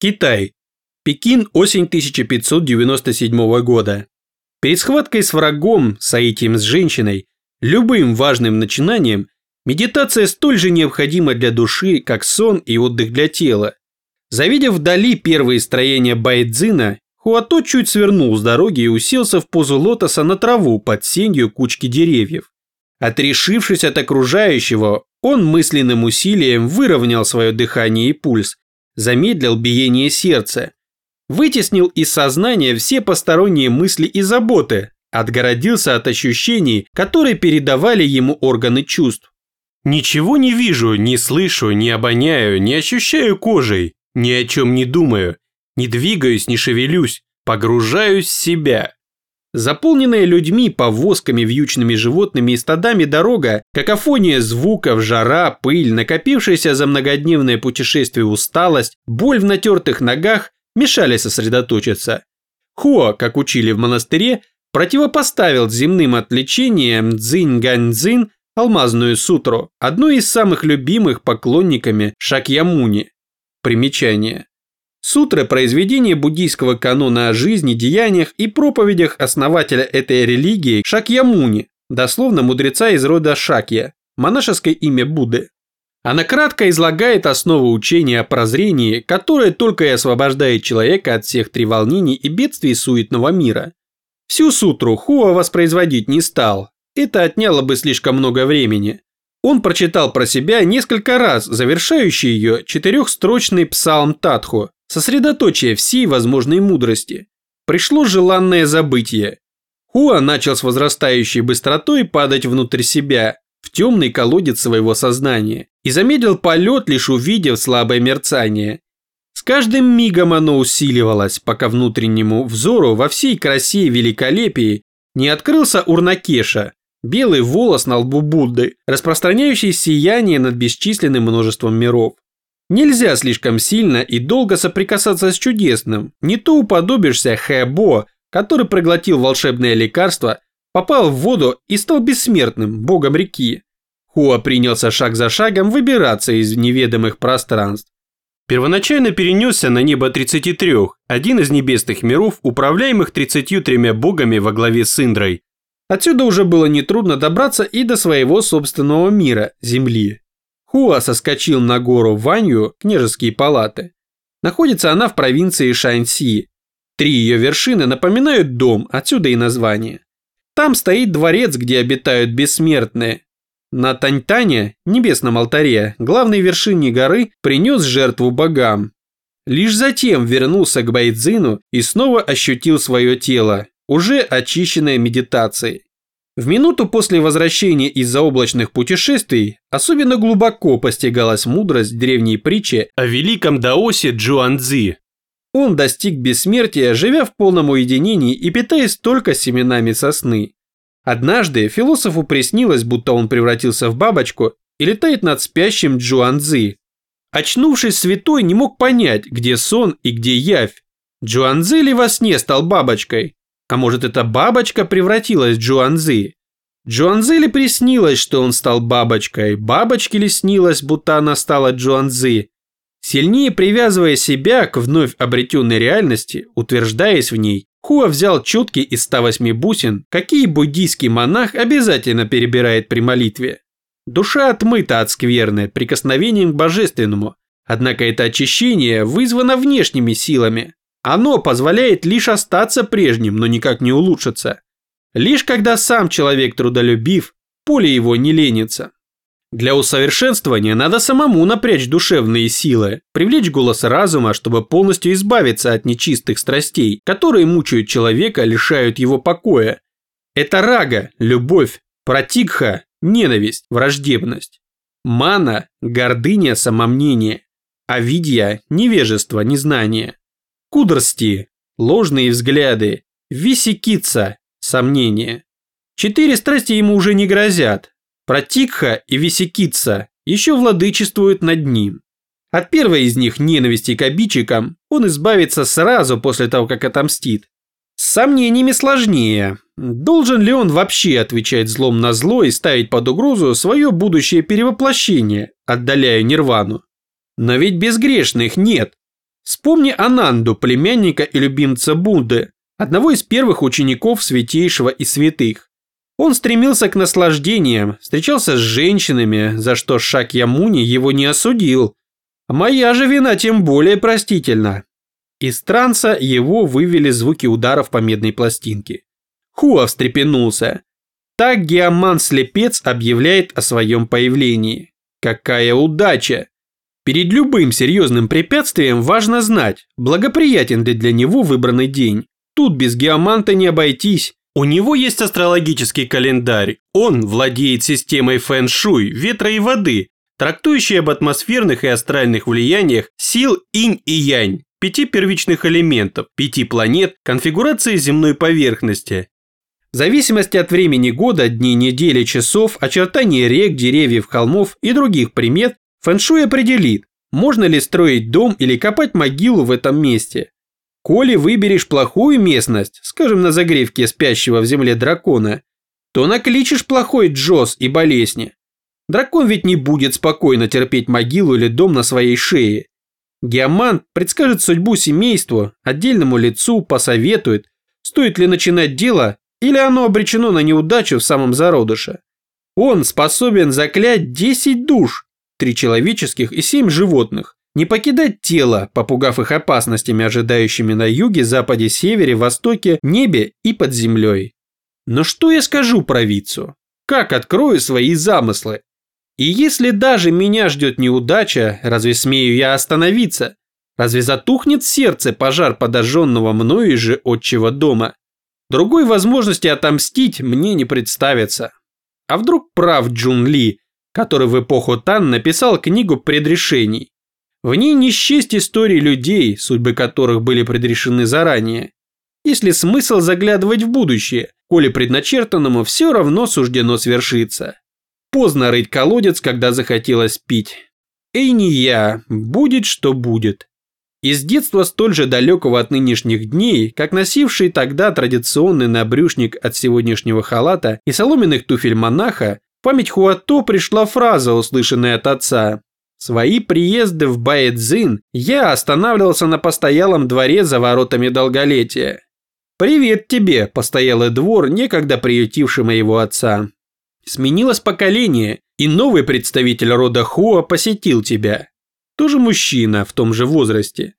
Китай. Пекин, осень 1597 года. Перед схваткой с врагом, соитием с женщиной, любым важным начинанием, медитация столь же необходима для души, как сон и отдых для тела. Завидев вдали первые строения Байдзина, Хуато чуть свернул с дороги и уселся в позу лотоса на траву под сенью кучки деревьев. Отрешившись от окружающего, он мысленным усилием выровнял свое дыхание и пульс, замедлил биение сердца, вытеснил из сознания все посторонние мысли и заботы, отгородился от ощущений, которые передавали ему органы чувств. Ничего не вижу, не слышу, не обоняю, не ощущаю кожей, ни о чем не думаю, не двигаюсь, не шевелюсь, погружаюсь в себя. Заполненная людьми, повозками, вьючными животными и стадами дорога, какофония звуков, жара, пыль, накопившаяся за многодневное путешествие усталость, боль в натертых ногах мешали сосредоточиться. Хуа, как учили в монастыре, противопоставил земным отвлечениям Цзинь-Ганьцзин алмазную сутру, одной из самых любимых поклонниками Шакьямуни. Примечание. Сутра – произведение буддийского канона о жизни, деяниях и проповедях основателя этой религии Шакьямуни, дословно мудреца из рода Шакья, монашеское имя Будды. Она кратко излагает основу учения о прозрении, которое только и освобождает человека от всех треволнений и бедствий суетного мира. Всю сутру Хуа воспроизводить не стал, это отняло бы слишком много времени. Он прочитал про себя несколько раз завершающий ее четырехстрочный псалм Татху, сосредоточие всей возможной мудрости. Пришло желанное забытие. Хуа начал с возрастающей быстротой падать внутрь себя, в темный колодец своего сознания, и замедлил полет, лишь увидев слабое мерцание. С каждым мигом оно усиливалось, пока внутреннему взору во всей красе и великолепии не открылся Урнакеша, белый волос на лбу Будды, распространяющий сияние над бесчисленным множеством миров. Нельзя слишком сильно и долго соприкасаться с чудесным, не то уподобишься Хэбо, который проглотил волшебное лекарство, попал в воду и стал бессмертным, богом реки. Хуа принялся шаг за шагом выбираться из неведомых пространств. Первоначально перенесся на небо 33, один из небесных миров, управляемых 33 богами во главе с Индрой. Отсюда уже было нетрудно добраться и до своего собственного мира, Земли. Хуа соскочил на гору Ванью, княжеские палаты. Находится она в провинции Шаньси. Три ее вершины напоминают дом, отсюда и название. Там стоит дворец, где обитают бессмертные. На Таньтане, небесном алтаре, главной вершине горы, принес жертву богам. Лишь затем вернулся к Байдзину и снова ощутил свое тело, уже очищенное медитацией. В минуту после возвращения из заоблачных путешествий особенно глубоко постигалась мудрость древней притчи о великом даосе Джуанцзи. Он достиг бессмертия, живя в полном уединении и питаясь только семенами сосны. Однажды философу приснилось, будто он превратился в бабочку и летает над спящим Джуанцзи. Очнувшись, святой не мог понять, где сон и где явь. Джуанцзи ли во сне стал бабочкой? А может, эта бабочка превратилась в Джуанзи? Джуанзи ли приснилось, что он стал бабочкой? Бабочке ли снилось, будто она стала Джуанзи? Сильнее привязывая себя к вновь обретенной реальности, утверждаясь в ней, Хуа взял четки из 108 бусин, какие буддийский монах обязательно перебирает при молитве. Душа отмыта от скверны прикосновением к божественному, однако это очищение вызвано внешними силами, оно позволяет лишь остаться прежним, но никак не улучшиться. Лишь когда сам человек трудолюбив, поле его не ленится. Для усовершенствования надо самому напрячь душевные силы, привлечь голос разума, чтобы полностью избавиться от нечистых страстей, которые мучают человека, лишают его покоя. Это рага, любовь, протигха, ненависть, враждебность. Мана – гордыня, самомнение. Авидья – невежество, незнание. Кудрости, ложные взгляды, висикица, сомнения. Четыре страсти ему уже не грозят. Протикха и висикица еще владычествуют над ним. От первой из них, ненависти к обидчикам, он избавится сразу после того, как отомстит. С сомнениями сложнее. Должен ли он вообще отвечать злом на зло и ставить под угрозу свое будущее перевоплощение, отдаляя нирвану? Но ведь безгрешных нет. Вспомни Ананду, племянника и любимца Будды, одного из первых учеников святейшего и святых. Он стремился к наслаждениям, встречался с женщинами, за что Шакьямуни его не осудил. А моя же вина тем более простительна. Из транса его вывели звуки ударов по медной пластинке. Хуа встрепенулся. Так Геоман-слепец объявляет о своем появлении. Какая удача! Перед любым серьезным препятствием важно знать, благоприятен ли для него выбранный день. Тут без геоманта не обойтись. У него есть астрологический календарь. Он владеет системой фэн-шуй, ветра и воды, трактующей об атмосферных и астральных влияниях сил инь и янь, пяти первичных элементов, пяти планет, конфигурации земной поверхности. В зависимости от времени года, дней, недели, часов, очертания рек, деревьев, холмов и других примет, фэншуй определит, можно ли строить дом или копать могилу в этом месте. Коли выберешь плохую местность, скажем на загревке спящего в земле дракона, то накличешь плохой джоз и болезни. Дракон ведь не будет спокойно терпеть могилу или дом на своей шее. Геомант предскажет судьбу семейству, отдельному лицу, посоветует, стоит ли начинать дело или оно обречено на неудачу в самом зародыше. Он способен заклять 10 душ, 3 человеческих и 7 животных, не покидать тело, попугав их опасностями, ожидающими на юге, западе, севере, востоке, небе и под землей. Но что я скажу провидцу? Как открою свои замыслы? И если даже меня ждет неудача, разве смею я остановиться? Разве затухнет сердце пожар подожженного мною же отчего дома? Другой возможности отомстить мне не представится. А вдруг прав Джун Ли, который в эпоху Тан написал книгу предрешений? В ней не счесть истории людей, судьбы которых были предрешены заранее. Если смысл заглядывать в будущее, коли предначертанному все равно суждено свершиться. Поздно рыть колодец, когда захотелось пить. Эй, не я, будет что будет. Из детства столь же далекого от нынешних дней, как носивший тогда традиционный набрюшник от сегодняшнего халата и соломенных туфель монаха, в память Хуато пришла фраза, услышанная от отца. Свои приезды в Баэцзин я останавливался на постоялом дворе за воротами долголетия. Привет тебе, постоялый двор, некогда приютивший моего отца. Сменилось поколение, и новый представитель рода Хуа посетил тебя тоже мужчина в том же возрасте,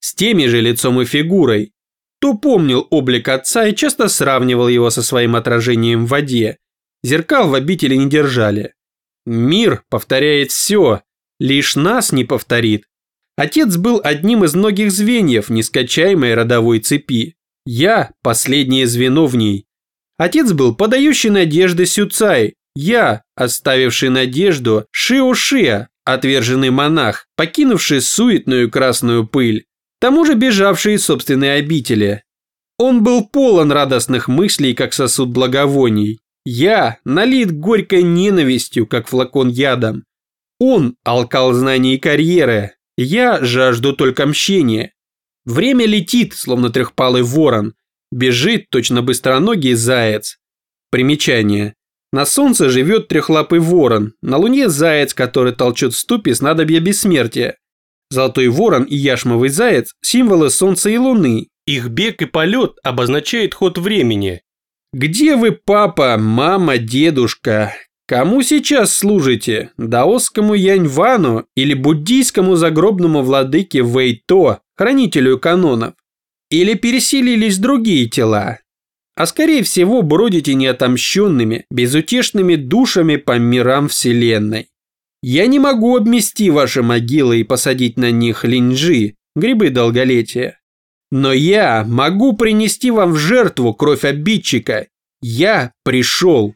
с теми же лицом и фигурой, то помнил облик отца и часто сравнивал его со своим отражением в воде. Зеркал в обители не держали. Мир повторяет все, лишь нас не повторит. Отец был одним из многих звеньев нескачаемой родовой цепи. Я – последнее звено в ней. Отец был подающий надежды Сюцай, я – оставивший надежду Шио-Шиа, Отверженный монах, покинувший суетную красную пыль, тому же бежавший из собственной обители. Он был полон радостных мыслей, как сосуд благовоний. Я налит горькой ненавистью, как флакон ядом. Он алкал знаний и карьеры. Я жажду только мщения. Время летит, словно трехпалый ворон. Бежит точно быстроногий заяц. Примечание. На солнце живет трехлапый ворон, на луне заяц, который толчет в ступе снадобья бессмертия. Золотой ворон и яшмовый заяц – символы солнца и луны. Их бег и полет обозначает ход времени. Где вы, папа, мама, дедушка? Кому сейчас служите? Даосскому Яньвану или буддийскому загробному владыке Вэйто, хранителю канонов? Или переселились другие тела? а скорее всего бродите неотомщенными, безутешными душами по мирам Вселенной. Я не могу обмести ваши могилы и посадить на них линджи, грибы долголетия. Но я могу принести вам в жертву кровь обидчика. Я пришел.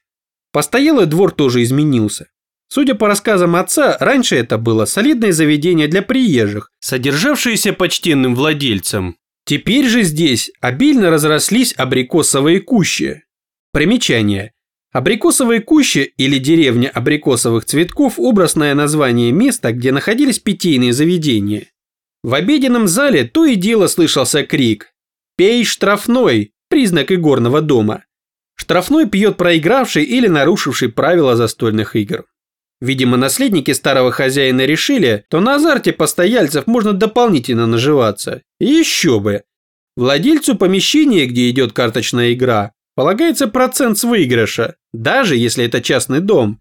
Постоялый двор тоже изменился. Судя по рассказам отца, раньше это было солидное заведение для приезжих, содержавшееся почтенным владельцем. Теперь же здесь обильно разрослись абрикосовые кущи. Примечание. Абрикосовые кущи или деревня абрикосовых цветков – образное название места, где находились питейные заведения. В обеденном зале то и дело слышался крик «Пей штрафной!» – признак игорного дома. Штрафной пьет проигравший или нарушивший правила застольных игр. Видимо, наследники старого хозяина решили, то на азарте постояльцев можно дополнительно наживаться. Еще бы. Владельцу помещения, где идет карточная игра, полагается процент с выигрыша, даже если это частный дом.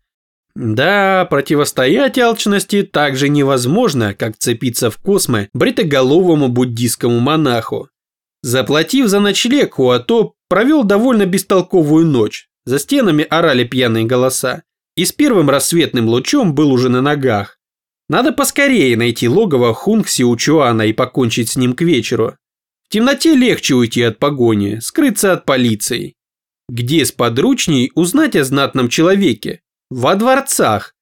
Да, противостоять алчности так же невозможно, как цепиться в космы бритоголовому буддийскому монаху. Заплатив за ночлег, Хуато провел довольно бестолковую ночь. За стенами орали пьяные голоса и с первым рассветным лучом был уже на ногах. Надо поскорее найти логово Хунг Сиучуана и покончить с ним к вечеру. В темноте легче уйти от погони, скрыться от полиции. Где сподручней узнать о знатном человеке? Во дворцах.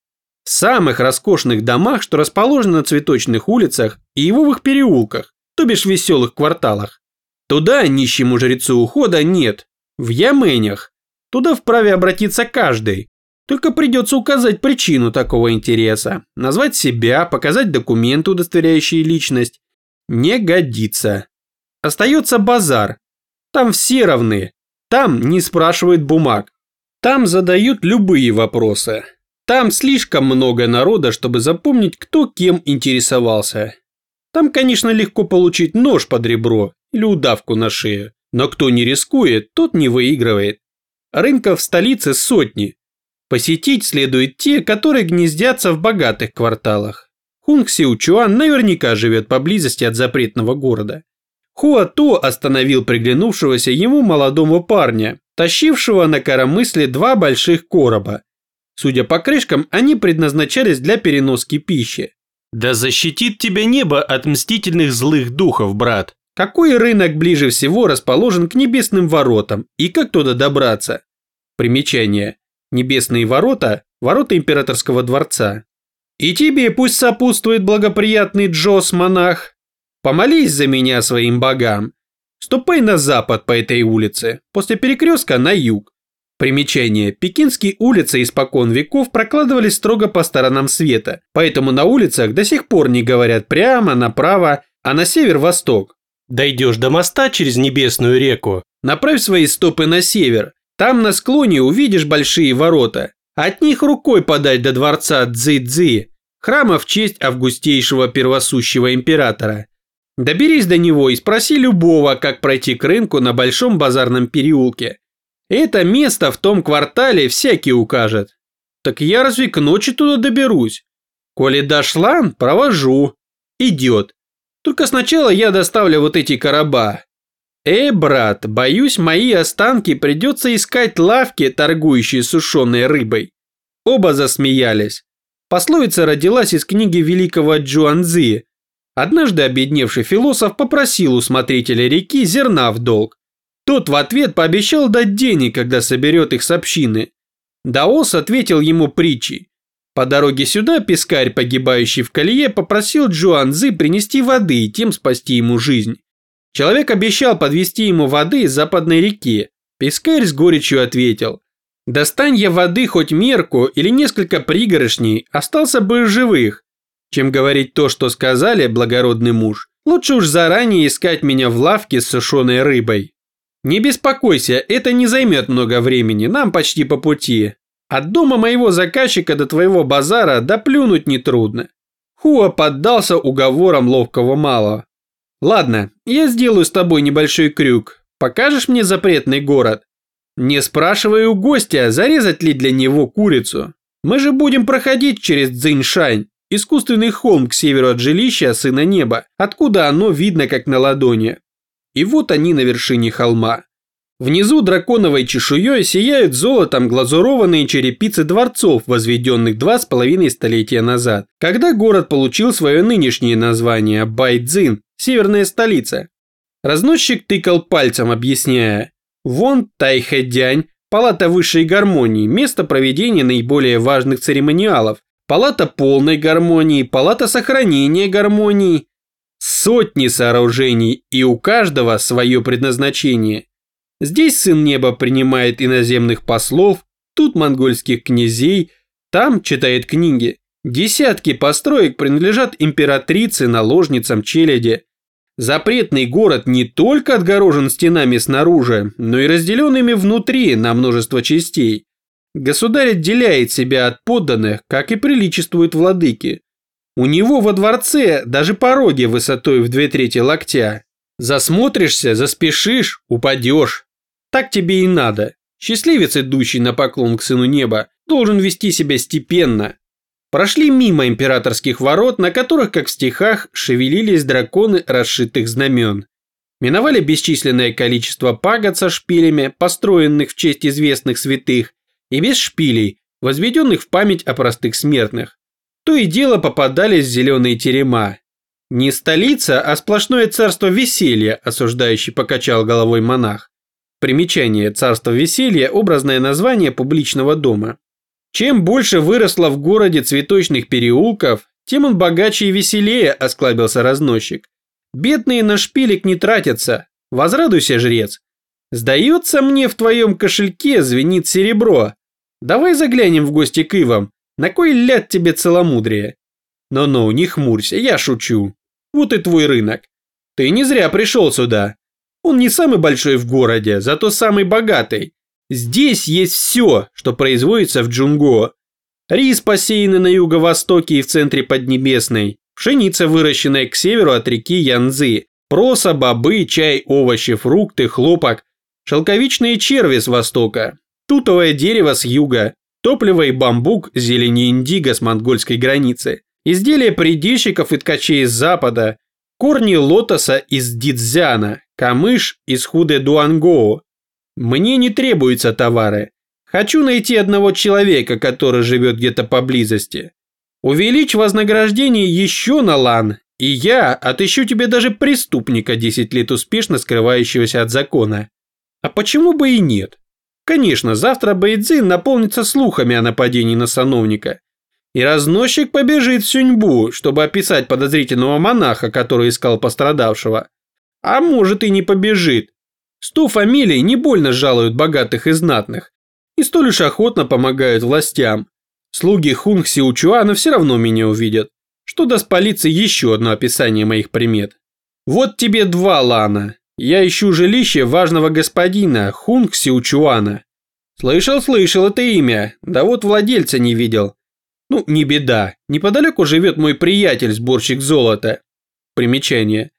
Самых роскошных домах, что расположены на цветочных улицах и его переулках, то бишь веселых кварталах. Туда нищему жрецу ухода нет. В Яменях. Туда вправе обратиться каждый, только придется указать причину такого интереса, назвать себя, показать документы, удостоверяющие личность. Не годится. Остается базар. Там все равны. Там не спрашивают бумаг. Там задают любые вопросы. Там слишком много народа, чтобы запомнить, кто кем интересовался. Там, конечно, легко получить нож под ребро или удавку на шею. Но кто не рискует, тот не выигрывает. Рынков в столице сотни, Посетить следует те, которые гнездятся в богатых кварталах. Хунг Сиучуан наверняка живет поблизости от запретного города. Хуато остановил приглянувшегося ему молодого парня, тащившего на коромысле два больших короба. Судя по крышкам, они предназначались для переноски пищи. «Да защитит тебя небо от мстительных злых духов, брат!» Какой рынок ближе всего расположен к небесным воротам и как туда добраться? Примечание. Небесные ворота – ворота императорского дворца. И тебе пусть сопутствует благоприятный Джос-монах. Помолись за меня своим богам. Ступай на запад по этой улице, после перекрестка на юг. Примечание. Пекинские улицы испокон веков прокладывались строго по сторонам света, поэтому на улицах до сих пор не говорят прямо, направо, а на север-восток. Дойдешь до моста через Небесную реку. Направь свои стопы на север, там на склоне увидишь большие ворота. От них рукой подать до дворца Цзи-Цзи, храма в честь августейшего первосущего императора. Доберись до него и спроси любого, как пройти к рынку на Большом базарном переулке. Это место в том квартале всякий укажет. Так я разве к ночи туда доберусь? Коли дашь лан, провожу. Идет. Только сначала я доставлю вот эти короба. «Э, брат, боюсь, мои останки придется искать лавки, торгующие сушеной рыбой». Оба засмеялись. Пословица родилась из книги великого Джуанзи. Однажды обедневший философ попросил у смотрителя реки зерна в долг. Тот в ответ пообещал дать денег, когда соберет их с общины. Даос ответил ему притчей. По дороге сюда пескарь, погибающий в колее, попросил Джуанзы принести воды и тем спасти ему жизнь. Человек обещал подвести ему воды из западной реки. Пискарь с горечью ответил. «Достань я воды хоть мерку или несколько пригоршней, остался бы живых. Чем говорить то, что сказали, благородный муж, лучше уж заранее искать меня в лавке с сушеной рыбой. Не беспокойся, это не займет много времени, нам почти по пути. От дома моего заказчика до твоего базара доплюнуть нетрудно». Хуа поддался уговорам ловкого малого. Ладно, я сделаю с тобой небольшой крюк. Покажешь мне запретный город? Не спрашивай у гостя, зарезать ли для него курицу. Мы же будем проходить через Цзиньшань, искусственный холм к северу от жилища Сына Неба, откуда оно видно как на ладони. И вот они на вершине холма. Внизу драконовой чешуей сияют золотом глазурованные черепицы дворцов, возведенных два с половиной столетия назад, когда город получил свое нынешнее название Байцзин, северная столица. Разносчик тыкал пальцем, объясняя. Вон Тайхэдянь, палата высшей гармонии, место проведения наиболее важных церемониалов, палата полной гармонии, палата сохранения гармонии. Сотни сооружений, и у каждого свое предназначение. Здесь сын неба принимает иноземных послов, тут монгольских князей, там читает книги. Десятки построек принадлежат императрице, наложницам челяди. Запретный город не только отгорожен стенами снаружи, но и разделенными внутри на множество частей. Государь отделяет себя от подданных, как и приличествует владыке. У него во дворце даже пороги высотой в две трети локтя. Засмотришься, заспешишь, упадешь. Так тебе и надо. Счастливец, идущий на поклон к сыну неба, должен вести себя степенно. Прошли мимо императорских ворот, на которых, как в стихах, шевелились драконы расшитых знамен. Миновали бесчисленное количество пагод со шпилями, построенных в честь известных святых, и без шпилей, возведенных в память о простых смертных. То и дело попадались зеленые терема. Не столица, а сплошное царство веселья, осуждающий покачал головой монах. Примечание «Царство веселья» – образное название публичного дома. Чем больше выросло в городе цветочных переулков, тем он богаче и веселее, осклабился разносчик. Бедные на шпилек не тратятся. Возрадуйся, жрец. Сдается мне в твоем кошельке звенит серебро. Давай заглянем в гости к Ивам. На кой ляд тебе целомудрие? Но-но, не хмурься, я шучу. Вот и твой рынок. Ты не зря пришел сюда. Он не самый большой в городе, зато самый богатый. Здесь есть все, что производится в Джунго. Рис, посеянный на юго-востоке и в центре Поднебесной. Пшеница, выращенная к северу от реки Янзы. Проса, бобы, чай, овощи, фрукты, хлопок. Шелковичные черви с востока. Тутовое дерево с юга. Топливо и бамбук, зелени индиго с монгольской границы. Изделия предельщиков и ткачей с запада. Корни лотоса из Дидзяна, камыш из Худе-Дуангоу. Мне не требуются товары. Хочу найти одного человека, который живет где-то поблизости. Увеличь вознаграждение еще на лан, и я отыщу тебе даже преступника 10 лет успешно скрывающегося от закона. А почему бы и нет? Конечно, завтра Бэйдзин наполнится слухами о нападении на сановника. И разносчик побежит в Сюньбу, чтобы описать подозрительного монаха, который искал пострадавшего. А может и не побежит. Сто фамилий не больно жалуют богатых и знатных. И столь уж охотно помогают властям. Слуги Хунг Сиучуана все равно меня увидят. Что даст полиции еще одно описание моих примет. Вот тебе два лана. Я ищу жилище важного господина Хунг Сиучуана. Слышал, слышал это имя. Да вот владельца не видел. Ну, не беда. Неподалеку живет мой приятель, сборщик золота. Примечание.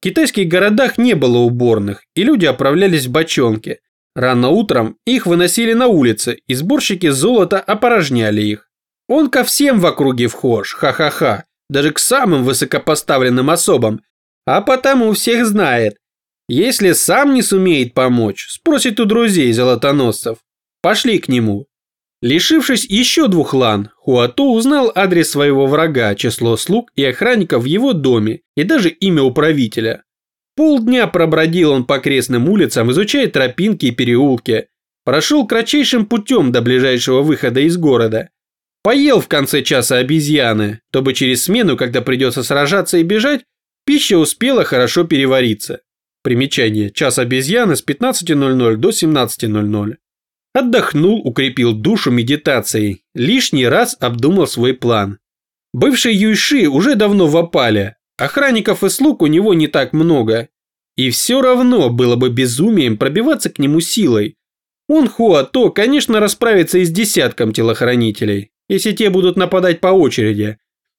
В китайских городах не было уборных, и люди отправлялись в бочонки. Рано утром их выносили на улицы, и сборщики золота опорожняли их. Он ко всем в округе вхож, ха-ха-ха, даже к самым высокопоставленным особам, а потому всех знает. Если сам не сумеет помочь, спросит у друзей золотоносцев. Пошли к нему. Лишившись еще двух лан, Хуато узнал адрес своего врага, число слуг и охранников в его доме и даже имя управителя. Полдня пробродил он по окрестным улицам, изучая тропинки и переулки. Прошел кратчайшим путем до ближайшего выхода из города. Поел в конце часа обезьяны, чтобы через смену, когда придется сражаться и бежать, пища успела хорошо перевариться. Примечание. Час обезьяны с 15.00 до 17.00. Отдохнул, укрепил душу медитацией, лишний раз обдумал свой план. Бывший Юйши уже давно в опале, охранников и слуг у него не так много. И все равно было бы безумием пробиваться к нему силой. Он Хуато, конечно, расправится и с десятком телохранителей, если те будут нападать по очереди.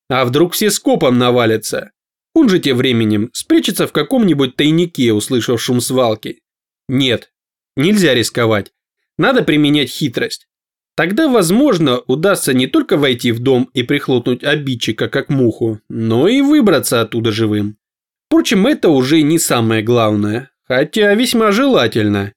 А вдруг все скопом навалятся? Он же тем временем спрячется в каком-нибудь тайнике, услышав шум свалки. Нет, нельзя рисковать. Надо применять хитрость. Тогда, возможно, удастся не только войти в дом и прихлопнуть обидчика как муху, но и выбраться оттуда живым. Впрочем, это уже не самое главное, хотя весьма желательно.